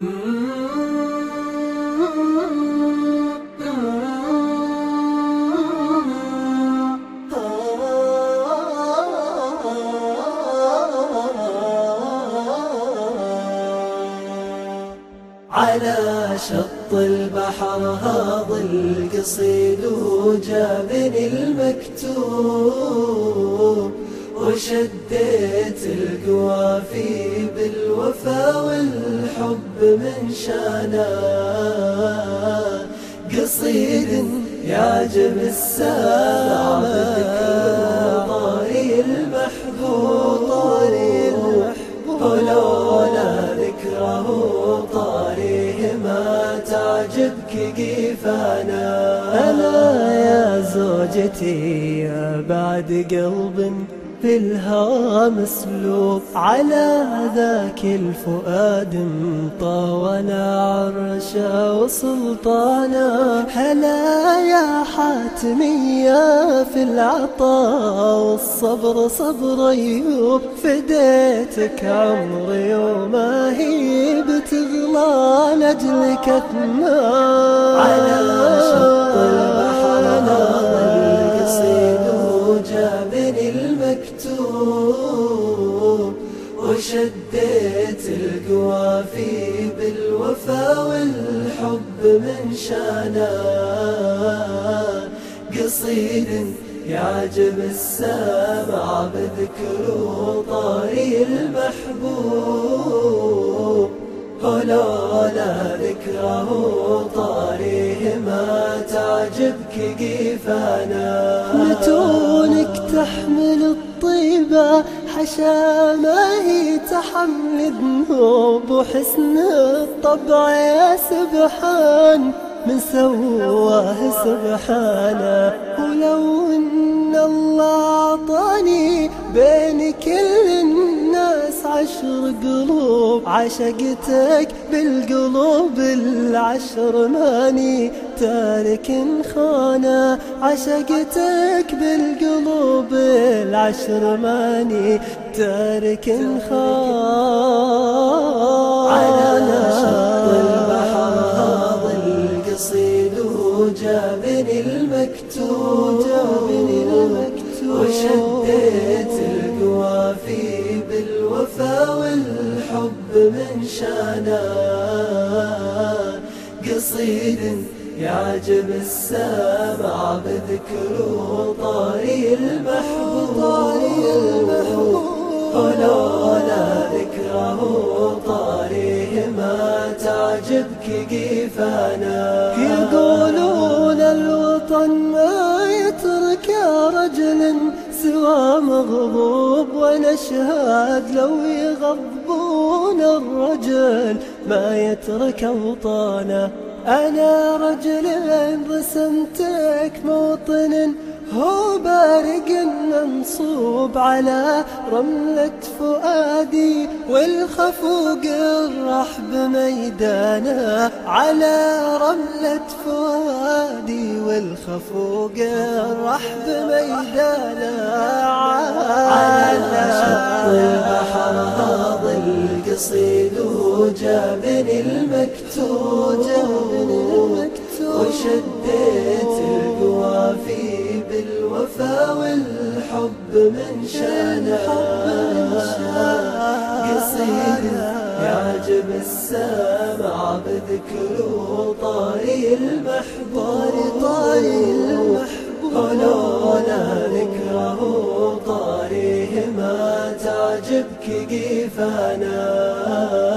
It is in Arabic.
على شط البحر هاض القصيد وجابني المكتوب. وشديت القوافي بالوفا والحب من شانا. قصيد يعجب السامع طاري المحبوب طاري ولولا ذكره طاريه ما تعجبك قيفانا أنا يا زوجتي يا بعد قلب في الهوى مسلوب على ذاك الفؤاد مطاول عرشا وسلطانا. هلا يا حاتمية في العطاء والصبر صبر أيوب. فديتك عمري وما هي بتغلى لأجلك أثناء على وشديت القوافي بالوفا والحب من شانا. قصيد يعجب السامع بذكر طاري المحبوب. ولولا ذكره طاريه ما تعجبك قيفانا متونك تحمل الطيبة حشا ما هي تحمل ذنوب وحسن الطبع يا سبحان من سواه سبحانه. ولو إن الله أعطاني بين كل الناس عشر قلوب عشقتك بالقلوب العشر ماني تارك خانة عشقتك بالقلوب العشر ماني تارك خانة. على شط البحر هذا القصيد وجابني المكتوب جابني المكتوب وشديت القوافي من شانا. قصيد يعجب السامع بذكر طاري المحبوب. طاري المحبوب ولولا ذكره طاريه ما تعجبك قيفانا يقولون الوطن ما يترك رجل سوى مغضوب ونشهد لو يغضبون الرجل ما يترك أوطانه. أنا رجل رسمتك موطن هو بارق منصوب على رملة فؤادي والخفوق الرحب ميدانا على رملة فؤادي والخفوق الرحب ميدانا على شط البحر هذا القصيد وجابني المكتوب وشديت القوافي بالوفا والحب من شانا قصيد يعجب السامع بذكر طاري المحبوب. طاري المحبوب ولولا ذكره طاريه تعجبك قيفانا